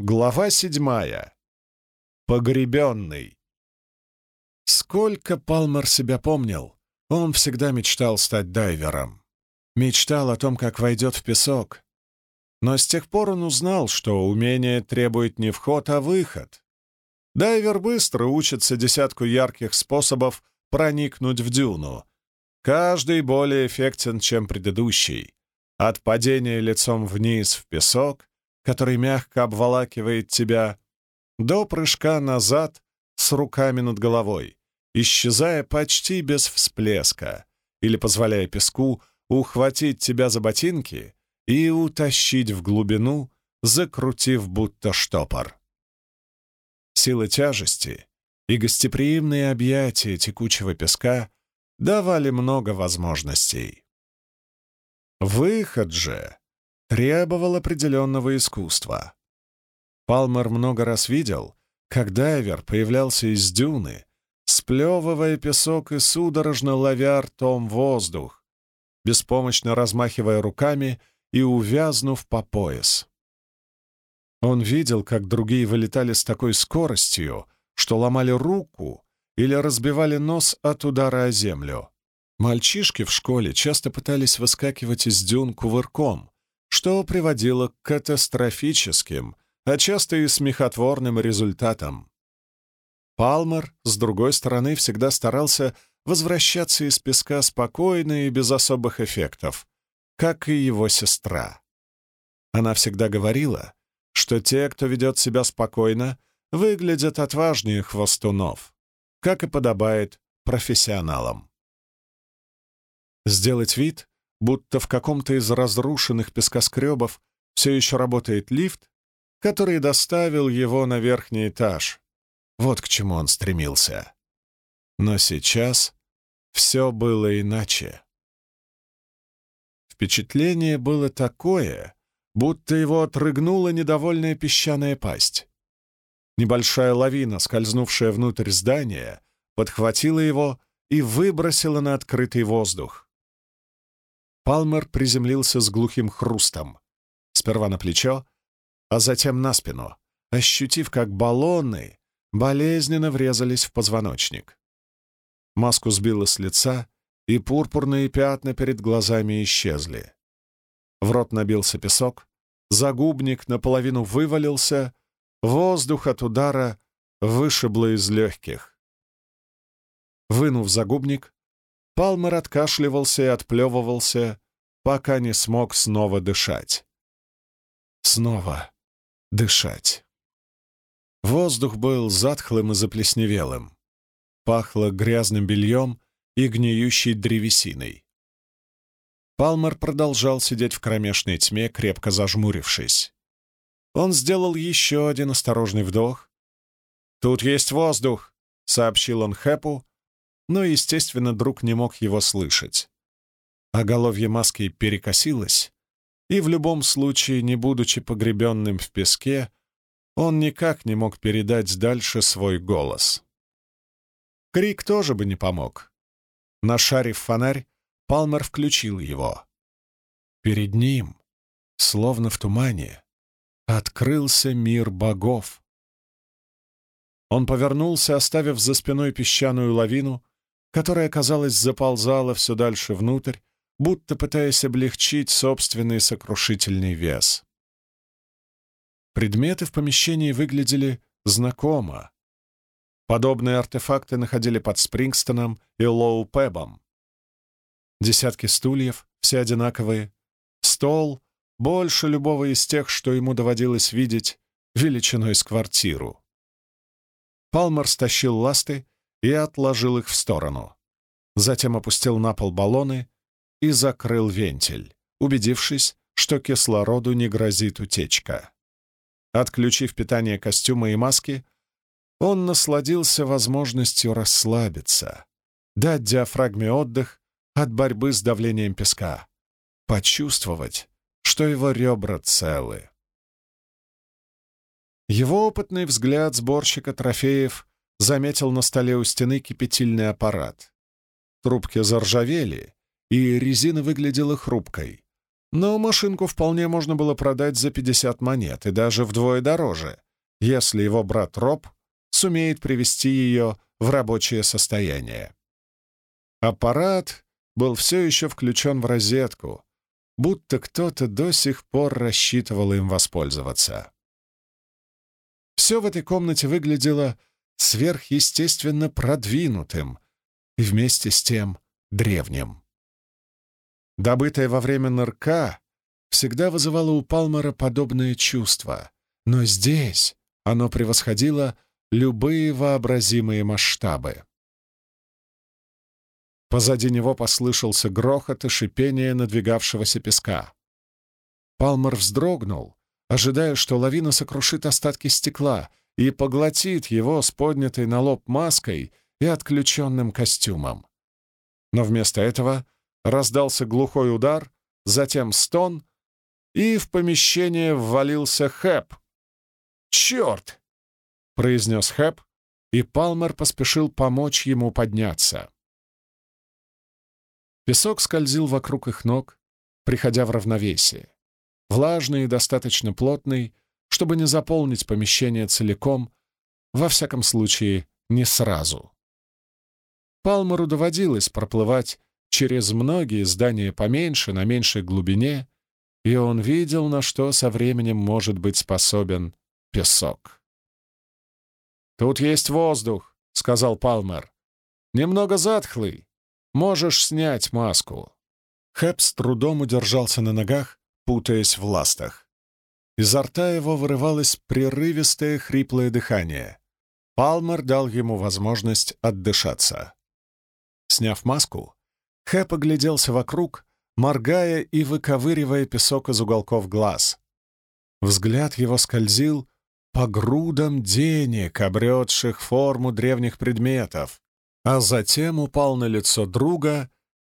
Глава седьмая. Погребенный. Сколько Палмер себя помнил, он всегда мечтал стать дайвером. Мечтал о том, как войдет в песок. Но с тех пор он узнал, что умение требует не вход, а выход. Дайвер быстро учится десятку ярких способов проникнуть в дюну. Каждый более эффектен, чем предыдущий. От падения лицом вниз в песок который мягко обволакивает тебя, до прыжка назад с руками над головой, исчезая почти без всплеска, или позволяя песку ухватить тебя за ботинки и утащить в глубину, закрутив будто штопор. Сила тяжести и гостеприимные объятия текучего песка давали много возможностей. Выход же требовал определенного искусства. Палмер много раз видел, как дайвер появлялся из дюны, сплевывая песок и судорожно ловя ртом воздух, беспомощно размахивая руками и увязнув по пояс. Он видел, как другие вылетали с такой скоростью, что ломали руку или разбивали нос от удара о землю. Мальчишки в школе часто пытались выскакивать из дюн кувырком, что приводило к катастрофическим, а часто и смехотворным результатам. Палмер, с другой стороны, всегда старался возвращаться из песка спокойно и без особых эффектов, как и его сестра. Она всегда говорила, что те, кто ведет себя спокойно, выглядят отважнее хвостунов, как и подобает профессионалам. Сделать вид, будто в каком-то из разрушенных пескоскребов все еще работает лифт, который доставил его на верхний этаж. Вот к чему он стремился. Но сейчас все было иначе. Впечатление было такое, будто его отрыгнула недовольная песчаная пасть. Небольшая лавина, скользнувшая внутрь здания, подхватила его и выбросила на открытый воздух. Палмер приземлился с глухим хрустом. Сперва на плечо, а затем на спину, ощутив, как баллоны болезненно врезались в позвоночник. Маску сбило с лица, и пурпурные пятна перед глазами исчезли. В рот набился песок, загубник наполовину вывалился, воздух от удара вышибло из легких. Вынув загубник, Палмер откашливался и отплевывался, пока не смог снова дышать. Снова дышать. Воздух был затхлым и заплесневелым. Пахло грязным бельем и гниющей древесиной. Палмер продолжал сидеть в кромешной тьме, крепко зажмурившись. Он сделал еще один осторожный вдох. «Тут есть воздух», — сообщил он Хэпу, но, естественно, друг не мог его слышать. Оголовье маски перекосилось, и в любом случае, не будучи погребенным в песке, он никак не мог передать дальше свой голос. Крик тоже бы не помог. Нашарив фонарь, Палмер включил его. Перед ним, словно в тумане, открылся мир богов. Он повернулся, оставив за спиной песчаную лавину, которая, казалось, заползала все дальше внутрь, будто пытаясь облегчить собственный сокрушительный вес. Предметы в помещении выглядели знакомо. Подобные артефакты находили под Спрингстоном и Лоу-Пэбом. Десятки стульев, все одинаковые. Стол, больше любого из тех, что ему доводилось видеть, величиной с квартиру. Палмер стащил ласты и отложил их в сторону. Затем опустил на пол баллоны и закрыл вентиль, убедившись, что кислороду не грозит утечка. Отключив питание костюма и маски, он насладился возможностью расслабиться, дать диафрагме отдых от борьбы с давлением песка, почувствовать, что его ребра целы. Его опытный взгляд сборщика трофеев заметил на столе у стены кипятильный аппарат. Трубки заржавели, и резина выглядела хрупкой, Но машинку вполне можно было продать за 50 монет и даже вдвое дороже, если его брат Роб сумеет привести ее в рабочее состояние. Аппарат был все еще включен в розетку, будто кто-то до сих пор рассчитывал им воспользоваться. Все в этой комнате выглядело сверхъестественно продвинутым и вместе с тем древним. Добытое во время нырка всегда вызывало у Палмера подобное чувство, но здесь оно превосходило любые вообразимые масштабы. Позади него послышался грохот и шипение надвигавшегося песка. Палмер вздрогнул, ожидая, что лавина сокрушит остатки стекла и поглотит его с поднятой на лоб маской и отключенным костюмом. Но вместо этого раздался глухой удар, затем стон, и в помещение ввалился Хэп. «Черт!» — произнес Хэп, и Палмер поспешил помочь ему подняться. Песок скользил вокруг их ног, приходя в равновесие. Влажный и достаточно плотный, чтобы не заполнить помещение целиком, во всяком случае, не сразу. Палмеру доводилось проплывать через многие здания поменьше, на меньшей глубине, и он видел, на что со временем может быть способен песок. «Тут есть воздух», — сказал Палмер. «Немного затхлый, Можешь снять маску». Хэп с трудом удержался на ногах, путаясь в ластах. Изо рта его вырывалось прерывистое хриплое дыхание. Палмер дал ему возможность отдышаться. Сняв маску, Хэп огляделся вокруг, моргая и выковыривая песок из уголков глаз. Взгляд его скользил по грудам денег, обретших форму древних предметов, а затем упал на лицо друга,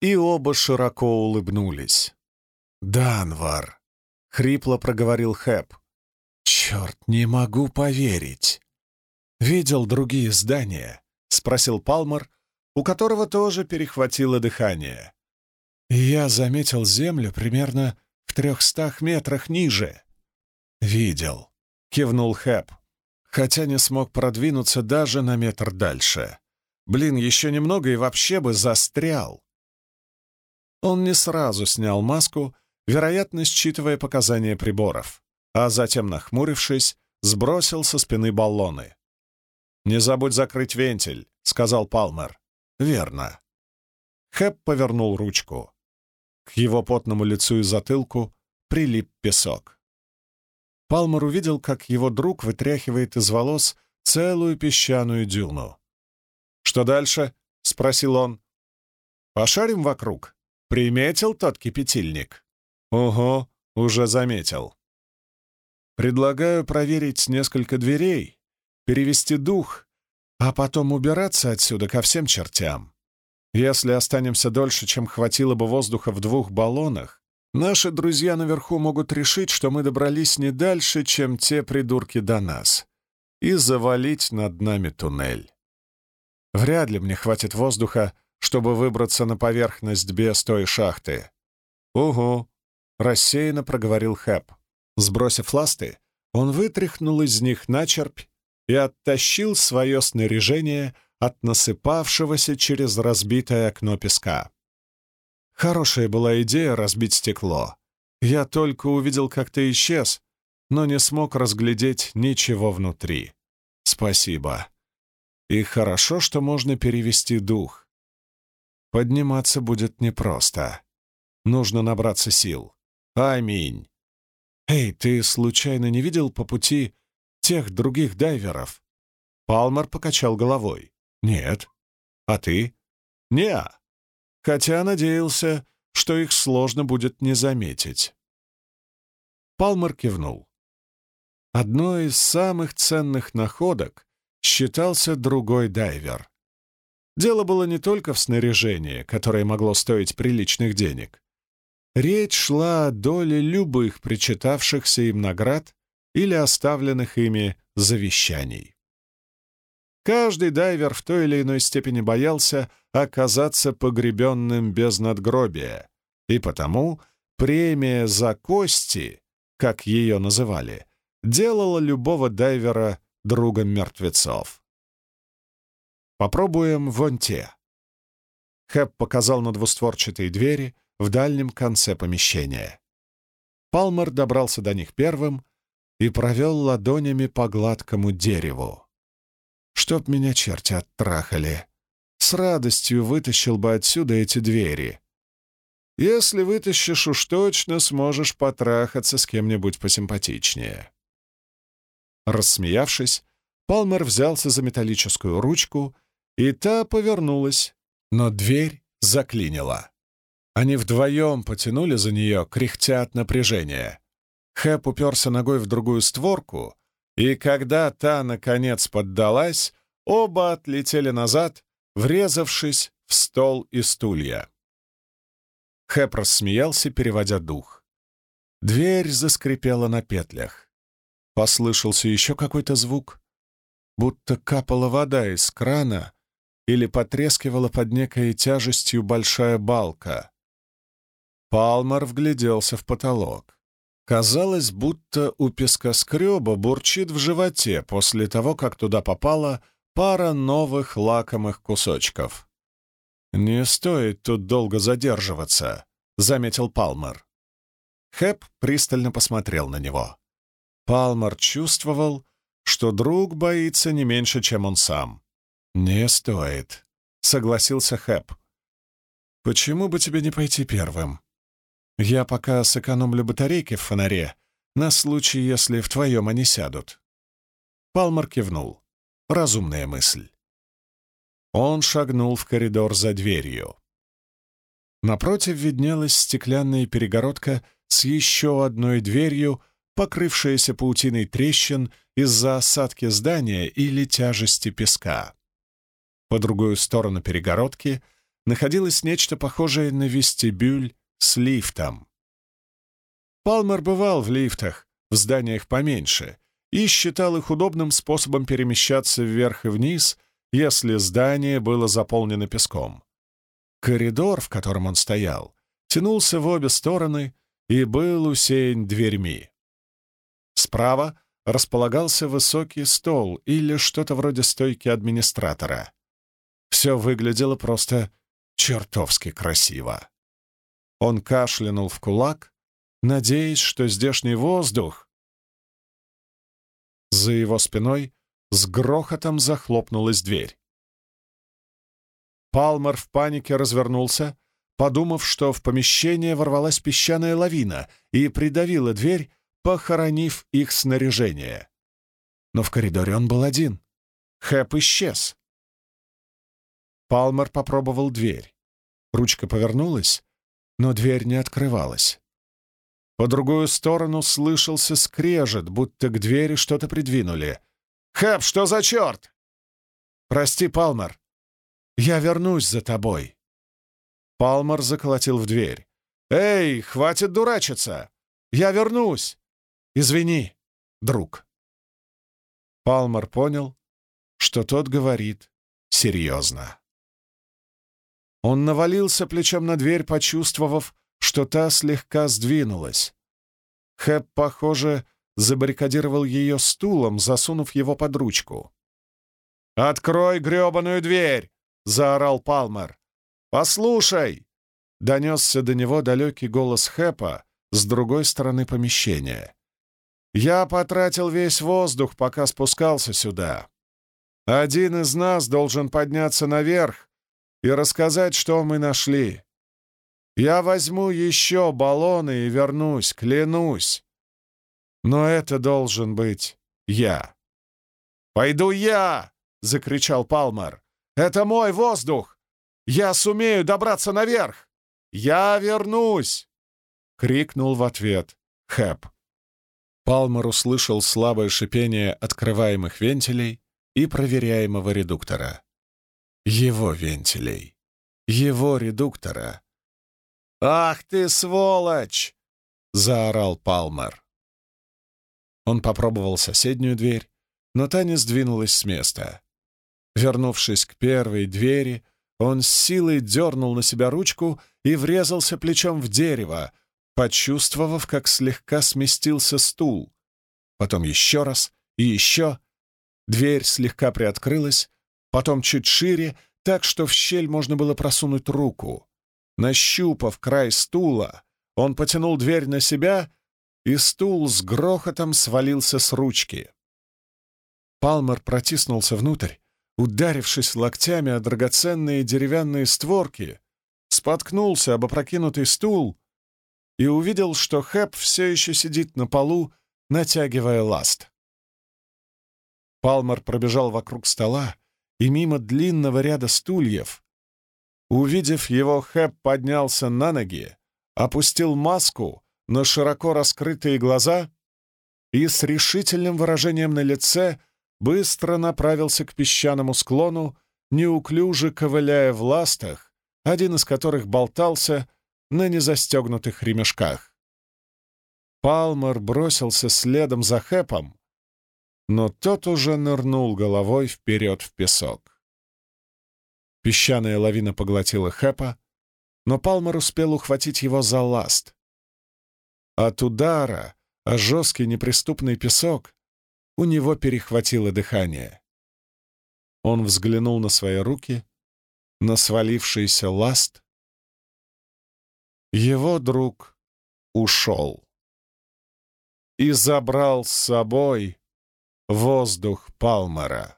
и оба широко улыбнулись. «Данвар!» — хрипло проговорил Хэп. «Черт, не могу поверить!» «Видел другие здания?» — спросил Палмер, у которого тоже перехватило дыхание. «Я заметил землю примерно в трехстах метрах ниже». «Видел», — кивнул Хэп, хотя не смог продвинуться даже на метр дальше. Блин, еще немного и вообще бы застрял. Он не сразу снял маску, вероятно, считывая показания приборов, а затем, нахмурившись, сбросил со спины баллоны. «Не забудь закрыть вентиль», — сказал Палмер. «Верно». Хэп повернул ручку. К его потному лицу и затылку прилип песок. Палмер увидел, как его друг вытряхивает из волос целую песчаную дюну. «Что дальше?» — спросил он. «Пошарим вокруг. Приметил тот кипятильник?» «Ого, уже заметил». «Предлагаю проверить несколько дверей, перевести дух, а потом убираться отсюда ко всем чертям. Если останемся дольше, чем хватило бы воздуха в двух баллонах, наши друзья наверху могут решить, что мы добрались не дальше, чем те придурки до нас, и завалить над нами туннель. Вряд ли мне хватит воздуха, чтобы выбраться на поверхность без той шахты. «Угу», — рассеянно проговорил Хэп. Сбросив ласты, он вытряхнул из них начерпь и оттащил свое снаряжение от насыпавшегося через разбитое окно песка. Хорошая была идея разбить стекло. Я только увидел, как ты исчез, но не смог разглядеть ничего внутри. Спасибо. И хорошо, что можно перевести дух. Подниматься будет непросто. Нужно набраться сил. Аминь. Эй, ты случайно не видел по пути тех других дайверов? Палмер покачал головой. Нет. А ты? Не. Хотя надеялся, что их сложно будет не заметить. Палмер кивнул. Одной из самых ценных находок считался другой дайвер. Дело было не только в снаряжении, которое могло стоить приличных денег. Речь шла о доле любых причитавшихся им наград или оставленных ими завещаний. Каждый дайвер в той или иной степени боялся оказаться погребенным без надгробия, и потому премия за кости, как ее называли, делала любого дайвера другом мертвецов. Попробуем вон те. Хэп показал на двустворчатые двери в дальнем конце помещения. Палмер добрался до них первым и провел ладонями по гладкому дереву. Чтоб меня черти оттрахали. С радостью вытащил бы отсюда эти двери. Если вытащишь, уж точно сможешь потрахаться с кем-нибудь посимпатичнее. Рассмеявшись, Палмер взялся за металлическую ручку, и та повернулась, но дверь заклинила. Они вдвоем потянули за нее, кряхтя от напряжения. Хэп уперся ногой в другую створку, и когда та, наконец, поддалась, оба отлетели назад, врезавшись в стол и стулья. Хэп рассмеялся, переводя дух. Дверь заскрипела на петлях. Послышался еще какой-то звук, будто капала вода из крана или потрескивала под некой тяжестью большая балка. Палмар вгляделся в потолок. Казалось, будто у пескоскреба бурчит в животе после того, как туда попала пара новых лакомых кусочков. «Не стоит тут долго задерживаться», — заметил Палмер. Хэп пристально посмотрел на него. Палмер чувствовал, что друг боится не меньше, чем он сам. «Не стоит», — согласился Хэп. «Почему бы тебе не пойти первым? Я пока сэкономлю батарейки в фонаре, на случай, если в твоем они сядут». Палмер кивнул. Разумная мысль. Он шагнул в коридор за дверью. Напротив виднелась стеклянная перегородка с еще одной дверью, покрывшаяся паутиной трещин из-за осадки здания или тяжести песка. По другую сторону перегородки находилось нечто похожее на вестибюль с лифтом. Палмер бывал в лифтах, в зданиях поменьше, и считал их удобным способом перемещаться вверх и вниз, если здание было заполнено песком. Коридор, в котором он стоял, тянулся в обе стороны и был усеян дверьми. Справа располагался высокий стол или что-то вроде стойки администратора. Все выглядело просто чертовски красиво. Он кашлянул в кулак, надеясь, что здешний воздух... За его спиной с грохотом захлопнулась дверь. Палмер в панике развернулся, подумав, что в помещение ворвалась песчаная лавина и придавила дверь, похоронив их снаряжение. Но в коридоре он был один. Хэп исчез. Палмер попробовал дверь. Ручка повернулась, но дверь не открывалась. По другую сторону слышался скрежет, будто к двери что-то придвинули. «Хэп, что за черт?» «Прости, Палмер. Я вернусь за тобой». Палмер заколотил в дверь. «Эй, хватит дурачиться! Я вернусь! Извини, друг». Палмер понял, что тот говорит серьезно. Он навалился плечом на дверь, почувствовав, что та слегка сдвинулась. Хэп, похоже, забаррикадировал ее стулом, засунув его под ручку. «Открой гребаную дверь!» — заорал Палмер. «Послушай!» — донесся до него далекий голос Хэпа с другой стороны помещения. «Я потратил весь воздух, пока спускался сюда. Один из нас должен подняться наверх и рассказать, что мы нашли. Я возьму еще баллоны и вернусь, клянусь. Но это должен быть я. «Пойду я!» — закричал Палмер. «Это мой воздух! Я сумею добраться наверх! Я вернусь!» — крикнул в ответ Хэп. Палмер услышал слабое шипение открываемых вентилей и проверяемого редуктора. Его вентилей. Его редуктора. «Ах ты, сволочь!» — заорал Палмер. Он попробовал соседнюю дверь, но та не сдвинулась с места. Вернувшись к первой двери, он с силой дернул на себя ручку и врезался плечом в дерево, почувствовав, как слегка сместился стул. Потом еще раз и еще. Дверь слегка приоткрылась, потом чуть шире, так что в щель можно было просунуть руку. Нащупав край стула, он потянул дверь на себя, и стул с грохотом свалился с ручки. Палмер протиснулся внутрь, ударившись локтями о драгоценные деревянные створки, споткнулся об опрокинутый стул и увидел, что Хэп все еще сидит на полу, натягивая ласт. Палмер пробежал вокруг стола и мимо длинного ряда стульев. Увидев его, Хэп поднялся на ноги, опустил маску на широко раскрытые глаза и с решительным выражением на лице быстро направился к песчаному склону, неуклюже ковыляя в ластах, один из которых болтался на незастегнутых ремешках. Палмер бросился следом за Хэпом, но тот уже нырнул головой вперед в песок. Песчаная лавина поглотила Хэпа, но Палмер успел ухватить его за ласт. От удара о жесткий неприступный песок у него перехватило дыхание. Он взглянул на свои руки, на свалившийся ласт. Его друг ушел и забрал с собой воздух Палмера.